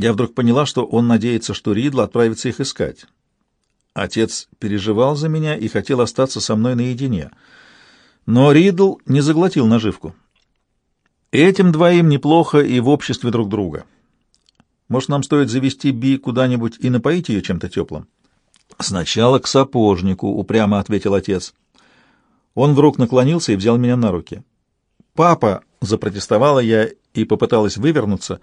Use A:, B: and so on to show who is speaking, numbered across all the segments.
A: Я вдруг поняла, что он надеется, что Ридл отправится их искать. Отец переживал за меня и хотел остаться со мной наедине. Но Ридл не заглотил наживку. Этим двоим неплохо и в обществе друг друга. Может, нам стоит завести Би куда-нибудь и напоить ее чем-то теплым? Сначала к сапожнику, упрямо ответил отец. Он вдруг наклонился и взял меня на руки. «Папа!» — запротестовала я и попыталась вывернуться.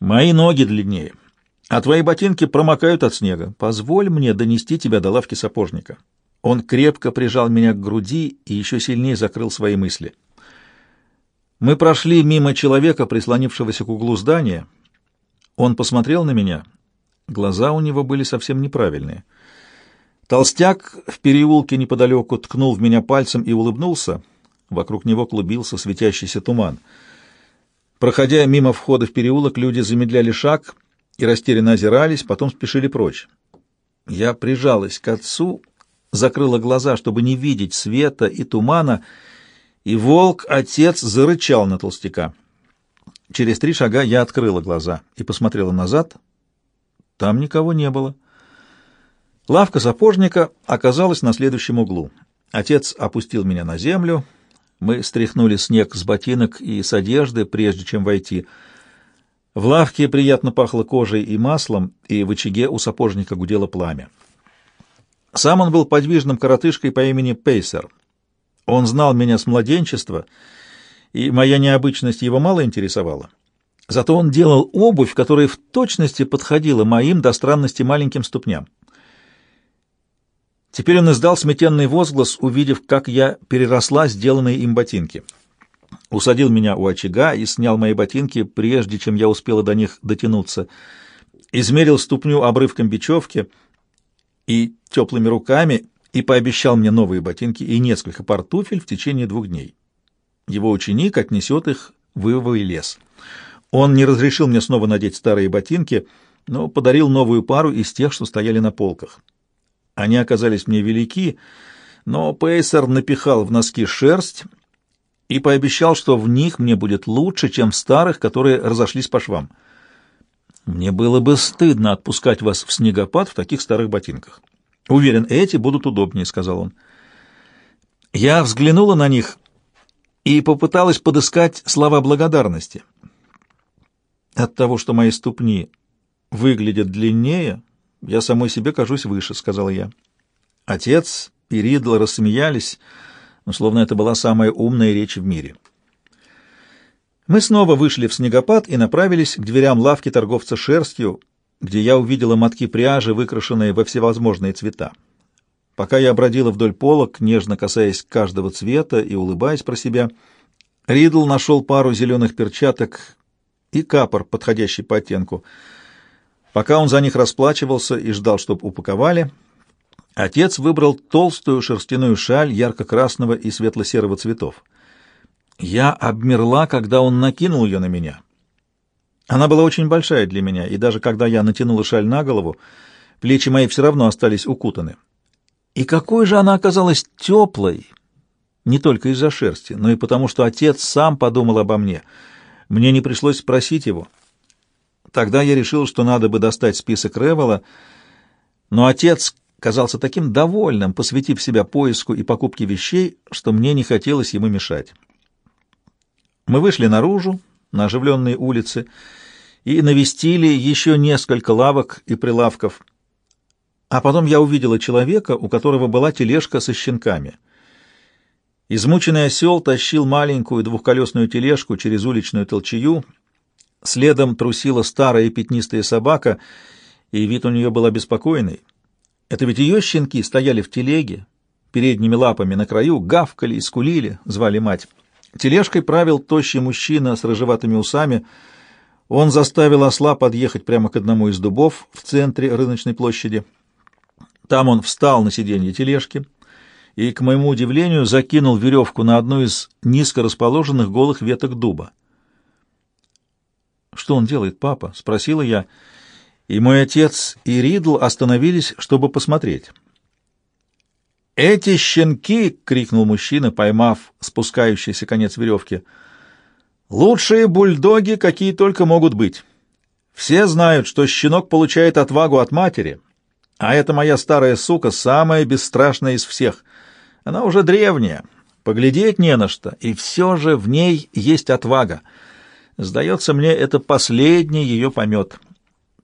A: «Мои ноги длиннее, а твои ботинки промокают от снега. Позволь мне донести тебя до лавки сапожника». Он крепко прижал меня к груди и еще сильнее закрыл свои мысли. Мы прошли мимо человека, прислонившегося к углу здания. Он посмотрел на меня. Глаза у него были совсем неправильные. Толстяк в переулке неподалеку ткнул в меня пальцем и улыбнулся. Вокруг него клубился светящийся туман. Проходя мимо входа в переулок, люди замедляли шаг и растерянно озирались, потом спешили прочь. Я прижалась к отцу, закрыла глаза, чтобы не видеть света и тумана, и волк-отец зарычал на толстяка. Через три шага я открыла глаза и посмотрела назад. Там никого не было. Лавка сапожника оказалась на следующем углу. Отец опустил меня на землю. Мы стряхнули снег с ботинок и с одежды, прежде чем войти. В лавке приятно пахло кожей и маслом, и в очаге у сапожника гудело пламя. Сам он был подвижным коротышкой по имени Пейсер. Он знал меня с младенчества, и моя необычность его мало интересовала. Зато он делал обувь, которая в точности подходила моим до странности маленьким ступням. Теперь он издал сметенный возглас, увидев, как я переросла сделанные им ботинки. Усадил меня у очага и снял мои ботинки, прежде чем я успела до них дотянуться. Измерил ступню обрывком бечевки и теплыми руками и пообещал мне новые ботинки и несколько пар туфель в течение двух дней. Его ученик отнесет их в ивовый лес. Он не разрешил мне снова надеть старые ботинки, но подарил новую пару из тех, что стояли на полках. Они оказались мне велики, но Пейсер напихал в носки шерсть и пообещал, что в них мне будет лучше, чем в старых, которые разошлись по швам. Мне было бы стыдно отпускать вас в снегопад в таких старых ботинках. Уверен, эти будут удобнее, сказал он. Я взглянула на них и попыталась подыскать слова благодарности. От того, что мои ступни выглядят длиннее, я самой себе кажусь выше, — сказала я. Отец и Ридл рассмеялись, но словно это была самая умная речь в мире. Мы снова вышли в снегопад и направились к дверям лавки торговца шерстью, где я увидела мотки пряжи, выкрашенные во всевозможные цвета. Пока я бродила вдоль полок, нежно касаясь каждого цвета и улыбаясь про себя, Ридл нашел пару зеленых перчаток и капор, подходящий по оттенку — Пока он за них расплачивался и ждал, чтоб упаковали, отец выбрал толстую шерстяную шаль ярко-красного и светло-серого цветов. Я обмерла, когда он накинул ее на меня. Она была очень большая для меня, и даже когда я натянула шаль на голову, плечи мои все равно остались укутаны. И какой же она оказалась теплой, не только из-за шерсти, но и потому, что отец сам подумал обо мне. Мне не пришлось спросить его — Тогда я решил, что надо бы достать список Ревела, но отец казался таким довольным, посвятив себя поиску и покупке вещей, что мне не хотелось ему мешать. Мы вышли наружу, на оживленные улицы, и навестили еще несколько лавок и прилавков. А потом я увидела человека, у которого была тележка со щенками. Измученный осел тащил маленькую двухколесную тележку через уличную толчею, Следом трусила старая пятнистая собака, и вид у нее был обеспокоенный. Это ведь ее щенки стояли в телеге, передними лапами на краю, гавкали и скулили, звали мать. Тележкой правил тощий мужчина с рыжеватыми усами. Он заставил осла подъехать прямо к одному из дубов в центре рыночной площади. Там он встал на сиденье тележки и, к моему удивлению, закинул веревку на одну из низко расположенных голых веток дуба. «Что он делает, папа?» — спросила я. И мой отец и Ридл остановились, чтобы посмотреть. «Эти щенки!» — крикнул мужчина, поймав спускающийся конец веревки. «Лучшие бульдоги, какие только могут быть. Все знают, что щенок получает отвагу от матери, а эта моя старая сука самая бесстрашная из всех. Она уже древняя, поглядеть не на что, и все же в ней есть отвага. Сдается мне, это последний ее помет.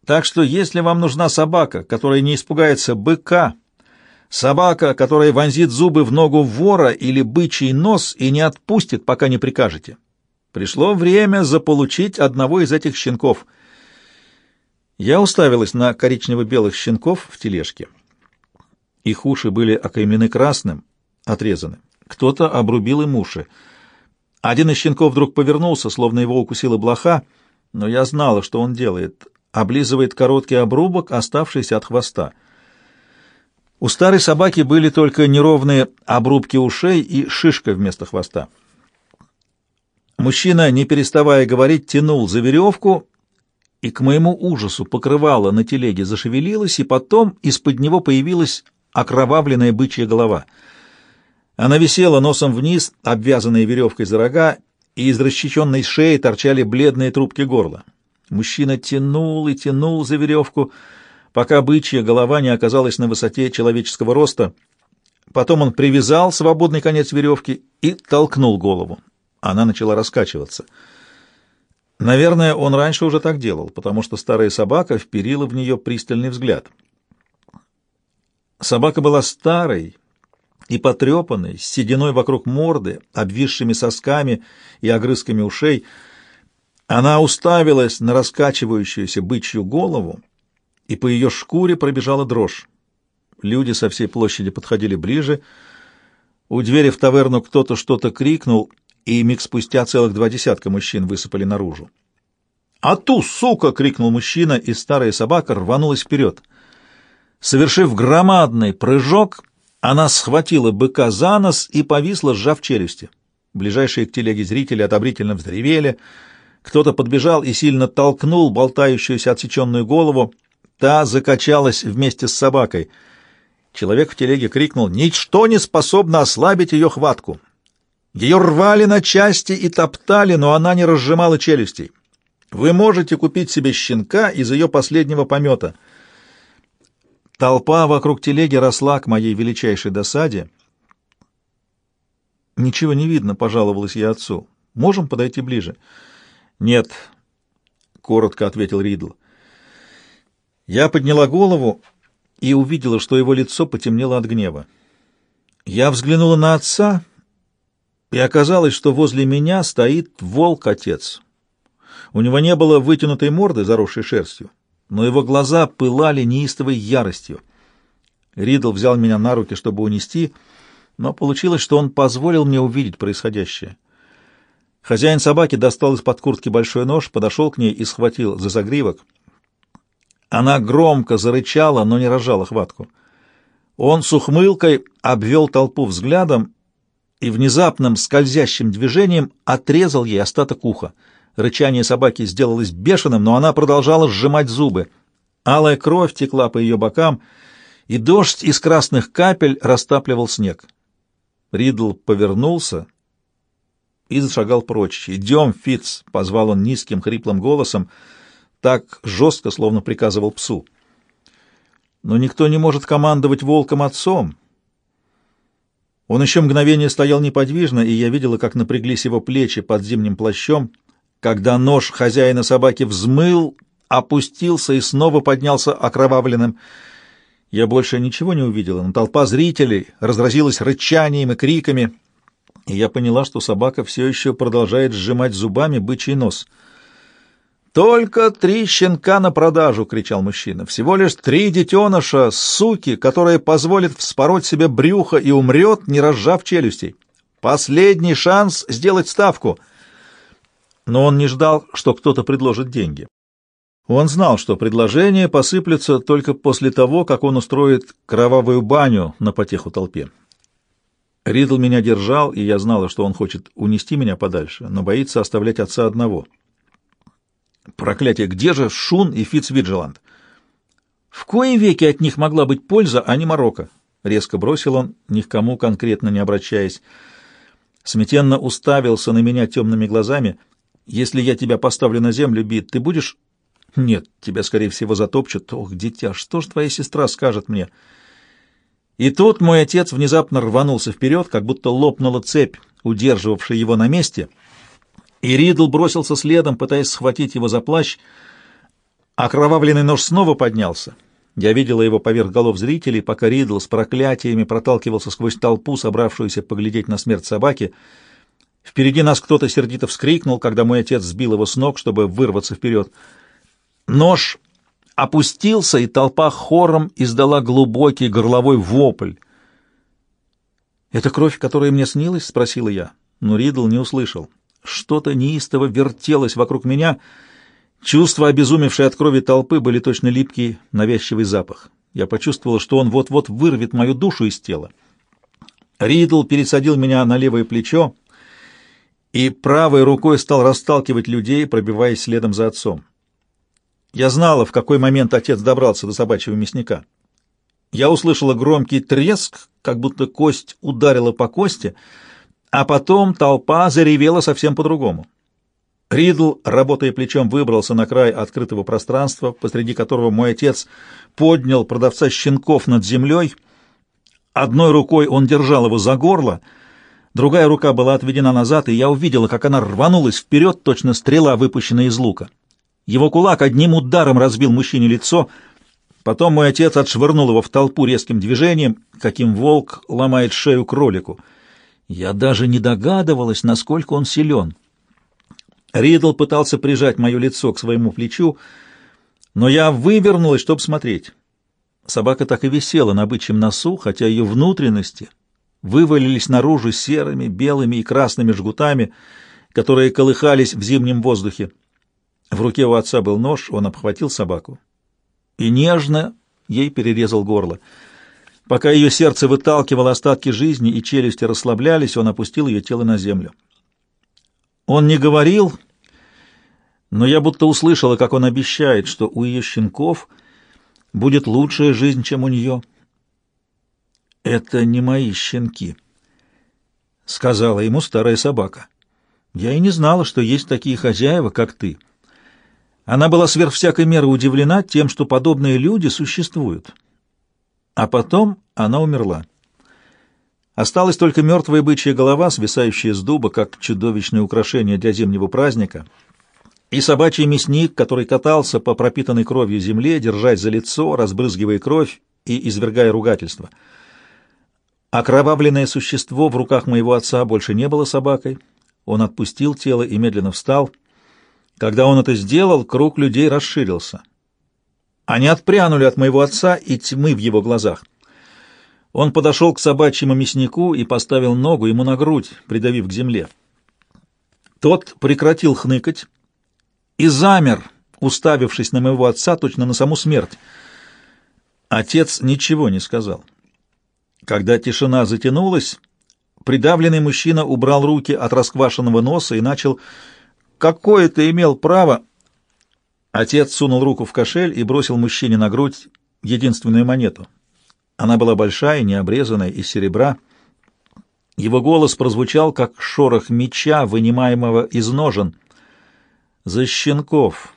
A: Так что, если вам нужна собака, которая не испугается быка, собака, которая вонзит зубы в ногу вора или бычий нос и не отпустит, пока не прикажете, пришло время заполучить одного из этих щенков — я уставилась на коричнево-белых щенков в тележке. Их уши были окаймлены красным, отрезаны. Кто-то обрубил им уши. Один из щенков вдруг повернулся, словно его укусила блоха, но я знала, что он делает. Облизывает короткий обрубок, оставшийся от хвоста. У старой собаки были только неровные обрубки ушей и шишка вместо хвоста. Мужчина, не переставая говорить, тянул за веревку, и к моему ужасу покрывало на телеге зашевелилось, и потом из-под него появилась окровавленная бычья голова. Она висела носом вниз, обвязанная веревкой за рога, и из расчеченной шеи торчали бледные трубки горла. Мужчина тянул и тянул за веревку, пока бычья голова не оказалась на высоте человеческого роста. Потом он привязал свободный конец веревки и толкнул голову. Она начала раскачиваться — Наверное, он раньше уже так делал, потому что старая собака вперила в нее пристальный взгляд. Собака была старой и потрепанной, с сединой вокруг морды, обвисшими сосками и огрызками ушей. Она уставилась на раскачивающуюся бычью голову, и по ее шкуре пробежала дрожь. Люди со всей площади подходили ближе. У двери в таверну кто-то что-то крикнул, и миг спустя целых два десятка мужчин высыпали наружу. «А ту, сука!» — крикнул мужчина, и старая собака рванулась вперед. Совершив громадный прыжок, она схватила быка за нос и повисла, сжав челюсти. Ближайшие к телеге зрители одобрительно вздревели. Кто-то подбежал и сильно толкнул болтающуюся отсеченную голову. Та закачалась вместе с собакой. Человек в телеге крикнул «Ничто не способно ослабить ее хватку!» Ее рвали на части и топтали, но она не разжимала челюстей. Вы можете купить себе щенка из ее последнего помета. Толпа вокруг телеги росла к моей величайшей досаде. «Ничего не видно», — пожаловалась я отцу. «Можем подойти ближе?» «Нет», — коротко ответил Ридл. Я подняла голову и увидела, что его лицо потемнело от гнева. Я взглянула на отца и оказалось, что возле меня стоит волк-отец. У него не было вытянутой морды, заросшей шерстью, но его глаза пылали неистовой яростью. Ридл взял меня на руки, чтобы унести, но получилось, что он позволил мне увидеть происходящее. Хозяин собаки достал из-под куртки большой нож, подошел к ней и схватил за загривок. Она громко зарычала, но не разжала хватку. Он с ухмылкой обвел толпу взглядом и внезапным скользящим движением отрезал ей остаток уха. Рычание собаки сделалось бешеным, но она продолжала сжимать зубы. Алая кровь текла по ее бокам, и дождь из красных капель растапливал снег. Ридл повернулся и зашагал прочь. «Идем, Фитц!» — позвал он низким хриплым голосом, так жестко, словно приказывал псу. «Но никто не может командовать волком-отцом!» Он еще мгновение стоял неподвижно, и я видела, как напряглись его плечи под зимним плащом, когда нож хозяина собаки взмыл, опустился и снова поднялся окровавленным. Я больше ничего не увидела, но толпа зрителей разразилась рычанием и криками, и я поняла, что собака все еще продолжает сжимать зубами бычий нос — «Только три щенка на продажу!» — кричал мужчина. «Всего лишь три детеныша, суки, которые позволят вспороть себе брюхо и умрет, не разжав челюстей. Последний шанс сделать ставку!» Но он не ждал, что кто-то предложит деньги. Он знал, что предложение посыплется только после того, как он устроит кровавую баню на потеху толпе. Ридл меня держал, и я знала, что он хочет унести меня подальше, но боится оставлять отца одного — Проклятие, где же Шун и Фицвиджеланд? В кои веки от них могла быть польза, а не морока? Резко бросил он, ни к кому конкретно не обращаясь. Сметенно уставился на меня темными глазами. «Если я тебя поставлю на землю, Бит, ты будешь...» Нет, тебя, скорее всего, затопчут. Ох, дитя, что ж твоя сестра скажет мне? И тут мой отец внезапно рванулся вперед, как будто лопнула цепь, удерживавшая его на месте, и Ридл бросился следом, пытаясь схватить его за плащ. Окровавленный нож снова поднялся. Я видела его поверх голов зрителей, пока Ридл с проклятиями проталкивался сквозь толпу, собравшуюся поглядеть на смерть собаки. Впереди нас кто-то сердито вскрикнул, когда мой отец сбил его с ног, чтобы вырваться вперед. Нож опустился, и толпа хором издала глубокий горловой вопль. «Это кровь, которая мне снилась?» — спросила я. Но Ридл не услышал. Что-то неистово вертелось вокруг меня. Чувства, обезумевшие от крови толпы, были точно липкий, навязчивый запах. Я почувствовал, что он вот-вот вырвет мою душу из тела. Ридл пересадил меня на левое плечо и правой рукой стал расталкивать людей, пробиваясь следом за отцом. Я знала, в какой момент отец добрался до собачьего мясника. Я услышала громкий треск, как будто кость ударила по кости, а потом толпа заревела совсем по-другому. Ридл, работая плечом, выбрался на край открытого пространства, посреди которого мой отец поднял продавца щенков над землей. Одной рукой он держал его за горло, другая рука была отведена назад, и я увидела, как она рванулась вперед, точно стрела, выпущенная из лука. Его кулак одним ударом разбил мужчине лицо. Потом мой отец отшвырнул его в толпу резким движением, каким волк ломает шею кролику. Я даже не догадывалась, насколько он силен. Ридл пытался прижать мое лицо к своему плечу, но я вывернулась, чтобы смотреть. Собака так и висела на бычьем носу, хотя ее внутренности вывалились наружу серыми, белыми и красными жгутами, которые колыхались в зимнем воздухе. В руке у отца был нож, он обхватил собаку и нежно ей перерезал горло. Пока ее сердце выталкивало остатки жизни и челюсти расслаблялись, он опустил ее тело на землю. Он не говорил, но я будто услышала, как он обещает, что у ее щенков будет лучшая жизнь, чем у нее. «Это не мои щенки», — сказала ему старая собака. «Я и не знала, что есть такие хозяева, как ты». Она была сверх всякой меры удивлена тем, что подобные люди существуют. А потом она умерла. Осталась только мертвая бычья голова, свисающая с дуба, как чудовищное украшение для зимнего праздника, и собачий мясник, который катался по пропитанной кровью земле, держась за лицо, разбрызгивая кровь и извергая ругательство. Окровавленное существо в руках моего отца больше не было собакой. Он отпустил тело и медленно встал — когда он это сделал, круг людей расширился. Они отпрянули от моего отца и тьмы в его глазах. Он подошел к собачьему мяснику и поставил ногу ему на грудь, придавив к земле. Тот прекратил хныкать и замер, уставившись на моего отца, точно на саму смерть. Отец ничего не сказал. Когда тишина затянулась, придавленный мужчина убрал руки от расквашенного носа и начал Какое ты имел право? Отец сунул руку в кошель и бросил мужчине на грудь единственную монету. Она была большая, необрезанная, из серебра. Его голос прозвучал, как шорох меча, вынимаемого из ножен. «За щенков!»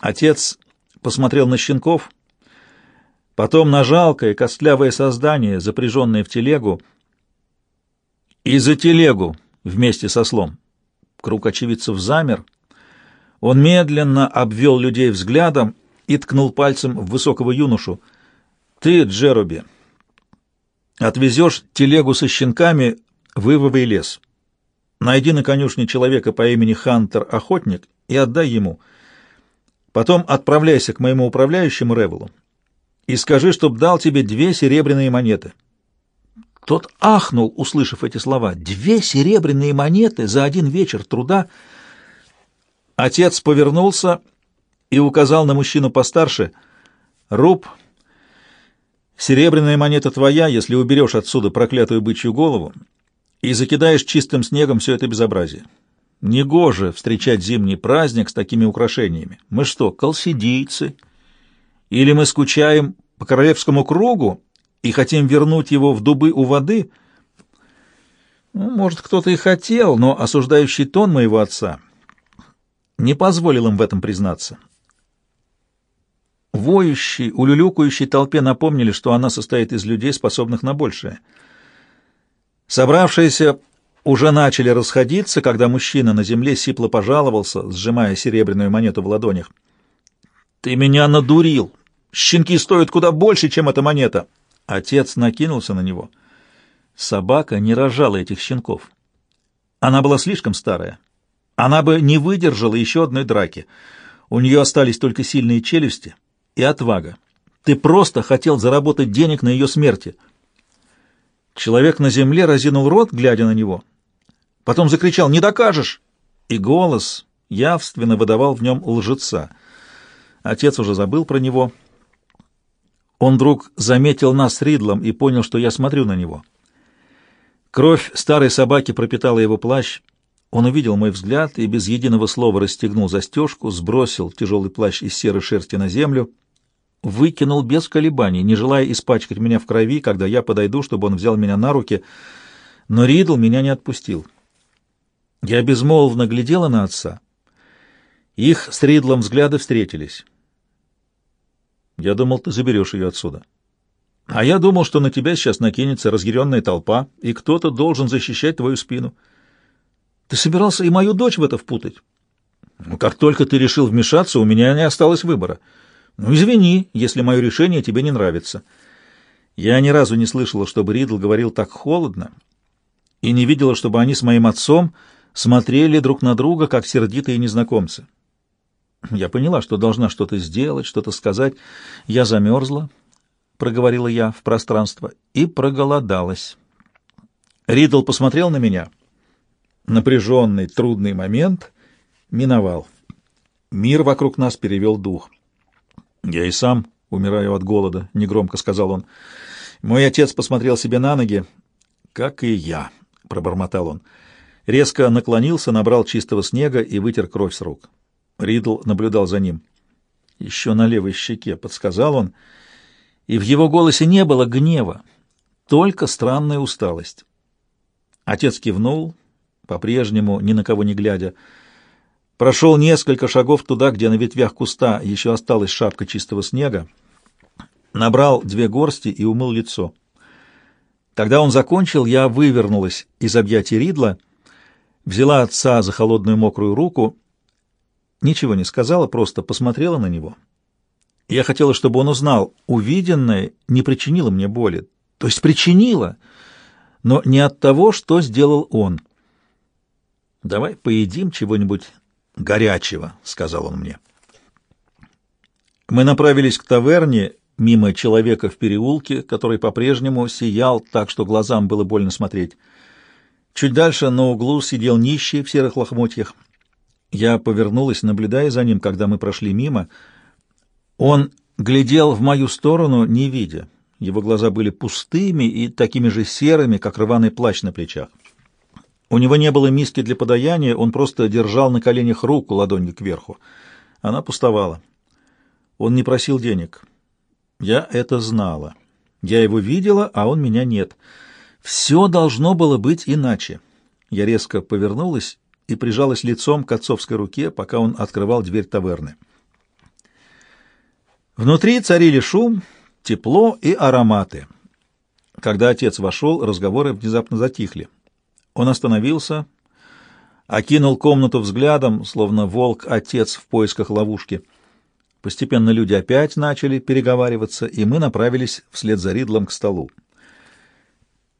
A: Отец посмотрел на щенков, потом на жалкое, костлявое создание, запряженное в телегу, и за телегу вместе со слом. Круг очевидцев замер. Он медленно обвел людей взглядом и ткнул пальцем в высокого юношу. «Ты, Джеруби, отвезешь телегу со щенками в Ивовый лес. Найди на конюшне человека по имени Хантер-охотник и отдай ему. Потом отправляйся к моему управляющему Ревелу и скажи, чтоб дал тебе две серебряные монеты». Тот ахнул, услышав эти слова. Две серебряные монеты за один вечер труда. Отец повернулся и указал на мужчину постарше. «Руб, серебряная монета твоя, если уберешь отсюда проклятую бычью голову и закидаешь чистым снегом все это безобразие. Негоже встречать зимний праздник с такими украшениями. Мы что, колсидийцы? Или мы скучаем по королевскому кругу и хотим вернуть его в дубы у воды, ну, может, кто-то и хотел, но осуждающий тон моего отца не позволил им в этом признаться. воющей, улюлюкающей толпе напомнили, что она состоит из людей, способных на большее. Собравшиеся уже начали расходиться, когда мужчина на земле сипло пожаловался, сжимая серебряную монету в ладонях. «Ты меня надурил! Щенки стоят куда больше, чем эта монета!» Отец накинулся на него. Собака не рожала этих щенков. Она была слишком старая. Она бы не выдержала еще одной драки. У нее остались только сильные челюсти и отвага. Ты просто хотел заработать денег на ее смерти. Человек на земле разинул рот, глядя на него. Потом закричал «Не докажешь!» И голос явственно выдавал в нем лжеца. Отец уже забыл про него. Он вдруг заметил нас с Ридлом и понял, что я смотрю на него. Кровь старой собаки пропитала его плащ. Он увидел мой взгляд и без единого слова расстегнул застежку, сбросил тяжелый плащ из серой шерсти на землю, выкинул без колебаний, не желая испачкать меня в крови, когда я подойду, чтобы он взял меня на руки, но Ридл меня не отпустил. Я безмолвно глядела на отца. Их с Ридлом взгляды встретились. «Я думал, ты заберешь ее отсюда». А я думал, что на тебя сейчас накинется разъяренная толпа, и кто-то должен защищать твою спину. Ты собирался и мою дочь в это впутать? Ну, как только ты решил вмешаться, у меня не осталось выбора. Ну, извини, если мое решение тебе не нравится. Я ни разу не слышала, чтобы Ридл говорил так холодно, и не видела, чтобы они с моим отцом смотрели друг на друга, как сердитые незнакомцы. Я поняла, что должна что-то сделать, что-то сказать. Я замерзла, — проговорила я в пространство, и проголодалась. Ридл посмотрел на меня. Напряженный, трудный момент миновал. Мир вокруг нас перевел дух. «Я и сам умираю от голода», — негромко сказал он. Мой отец посмотрел себе на ноги. «Как и я», — пробормотал он. Резко наклонился, набрал чистого снега и вытер кровь с рук. Ридл наблюдал за ним. «Еще на левой щеке», — подсказал он, — и в его голосе не было гнева, только странная усталость. Отец кивнул, по-прежнему ни на кого не глядя, прошел несколько шагов туда, где на ветвях куста еще осталась шапка чистого снега, набрал две горсти и умыл лицо. Когда он закончил, я вывернулась из объятий Ридла, взяла отца за холодную мокрую руку, ничего не сказала, просто посмотрела на него — я хотела, чтобы он узнал, увиденное не причинило мне боли. То есть причинило, но не от того, что сделал он. «Давай поедим чего-нибудь горячего», — сказал он мне. Мы направились к таверне мимо человека в переулке, который по-прежнему сиял так, что глазам было больно смотреть. Чуть дальше на углу сидел нищий в серых лохмотьях. Я повернулась, наблюдая за ним, когда мы прошли мимо — он глядел в мою сторону, не видя. Его глаза были пустыми и такими же серыми, как рваный плащ на плечах. У него не было миски для подаяния, он просто держал на коленях руку ладонью кверху. Она пустовала. Он не просил денег. Я это знала. Я его видела, а он меня нет. Все должно было быть иначе. Я резко повернулась и прижалась лицом к отцовской руке, пока он открывал дверь таверны. Внутри царили шум, тепло и ароматы. Когда отец вошел, разговоры внезапно затихли. Он остановился, окинул комнату взглядом, словно волк-отец в поисках ловушки. Постепенно люди опять начали переговариваться, и мы направились вслед за Ридлом к столу.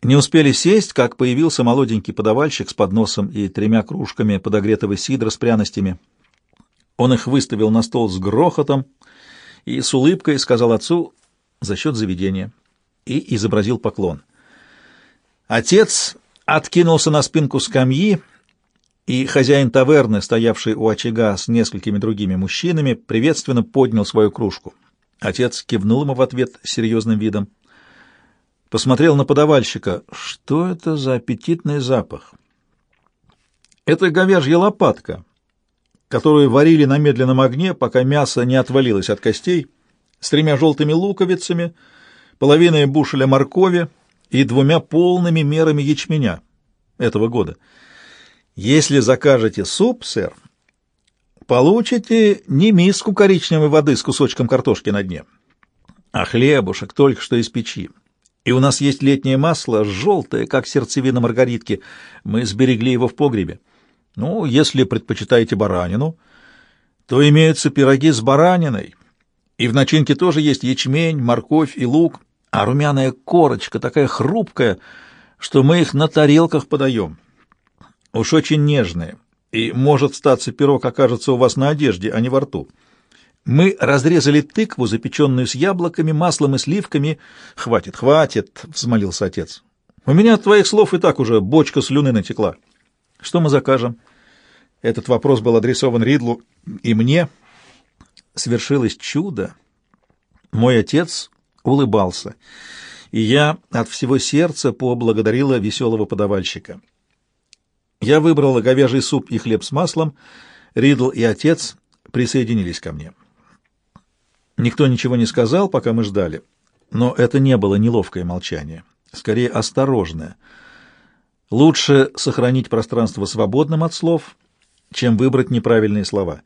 A: Не успели сесть, как появился молоденький подавальщик с подносом и тремя кружками подогретого сидра с пряностями. Он их выставил на стол с грохотом, и с улыбкой сказал отцу за счет заведения и изобразил поклон. Отец откинулся на спинку скамьи, и хозяин таверны, стоявший у очага с несколькими другими мужчинами, приветственно поднял свою кружку. Отец кивнул ему в ответ серьезным видом. Посмотрел на подавальщика. Что это за аппетитный запах? Это говяжья лопатка, которую варили на медленном огне, пока мясо не отвалилось от костей, с тремя желтыми луковицами, половиной бушеля моркови и двумя полными мерами ячменя этого года. Если закажете суп, сэр, получите не миску коричневой воды с кусочком картошки на дне, а хлебушек только что из печи. И у нас есть летнее масло, желтое, как сердцевина маргаритки. Мы сберегли его в погребе. Ну, если предпочитаете баранину, то имеются пироги с бараниной. И в начинке тоже есть ячмень, морковь и лук, а румяная корочка такая хрупкая, что мы их на тарелках подаем. Уж очень нежные, и, может, статься пирог окажется у вас на одежде, а не во рту. Мы разрезали тыкву, запеченную с яблоками, маслом и сливками. «Хватит, хватит!» — взмолился отец. «У меня от твоих слов и так уже бочка слюны натекла. Что мы закажем?» Этот вопрос был адресован Ридлу и мне. Свершилось чудо. Мой отец улыбался, и я от всего сердца поблагодарила веселого подавальщика. Я выбрала говяжий суп и хлеб с маслом. Ридл и отец присоединились ко мне. Никто ничего не сказал, пока мы ждали, но это не было неловкое молчание, скорее осторожное. Лучше сохранить пространство свободным от слов, чем выбрать неправильные слова.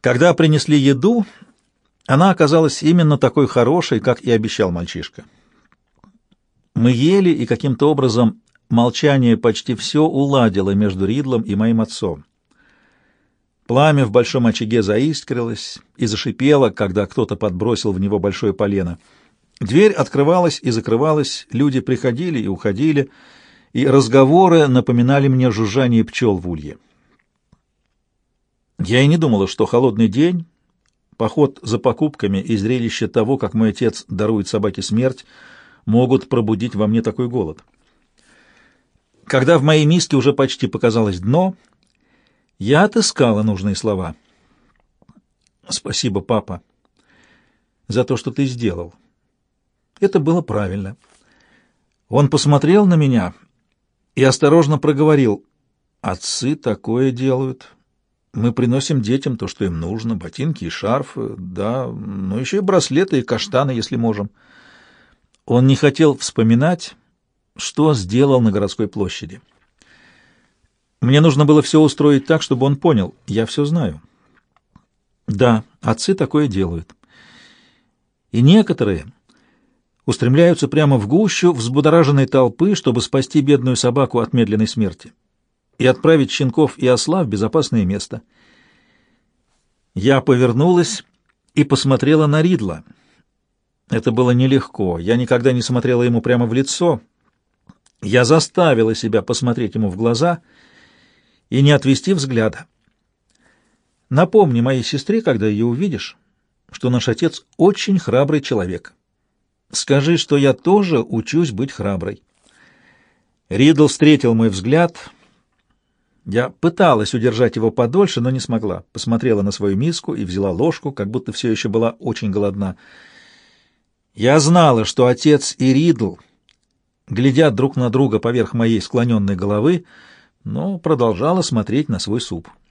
A: Когда принесли еду, она оказалась именно такой хорошей, как и обещал мальчишка. Мы ели, и каким-то образом молчание почти все уладило между Ридлом и моим отцом. Пламя в большом очаге заискрилось и зашипело, когда кто-то подбросил в него большое полено. Дверь открывалась и закрывалась, люди приходили и уходили, и разговоры напоминали мне жужжание пчел в улье. Я и не думала, что холодный день, поход за покупками и зрелище того, как мой отец дарует собаке смерть, могут пробудить во мне такой голод. Когда в моей миске уже почти показалось дно — я отыскала нужные слова. Спасибо, папа, за то, что ты сделал. Это было правильно. Он посмотрел на меня и осторожно проговорил. Отцы такое делают. Мы приносим детям то, что им нужно, ботинки и шарфы, да, ну еще и браслеты и каштаны, если можем. Он не хотел вспоминать, что сделал на городской площади. Мне нужно было все устроить так, чтобы он понял. Я все знаю. Да, отцы такое делают. И некоторые устремляются прямо в гущу взбудораженной толпы, чтобы спасти бедную собаку от медленной смерти и отправить щенков и осла в безопасное место. Я повернулась и посмотрела на Ридла. Это было нелегко. Я никогда не смотрела ему прямо в лицо. Я заставила себя посмотреть ему в глаза — и не отвести взгляда. Напомни моей сестре, когда ее увидишь, что наш отец очень храбрый человек. Скажи, что я тоже учусь быть храброй. Ридл встретил мой взгляд. Я пыталась удержать его подольше, но не смогла. Посмотрела на свою миску и взяла ложку, как будто все еще была очень голодна. Я знала, что отец и Ридл глядят друг на друга поверх моей склоненной головы, но продолжала смотреть на свой суп.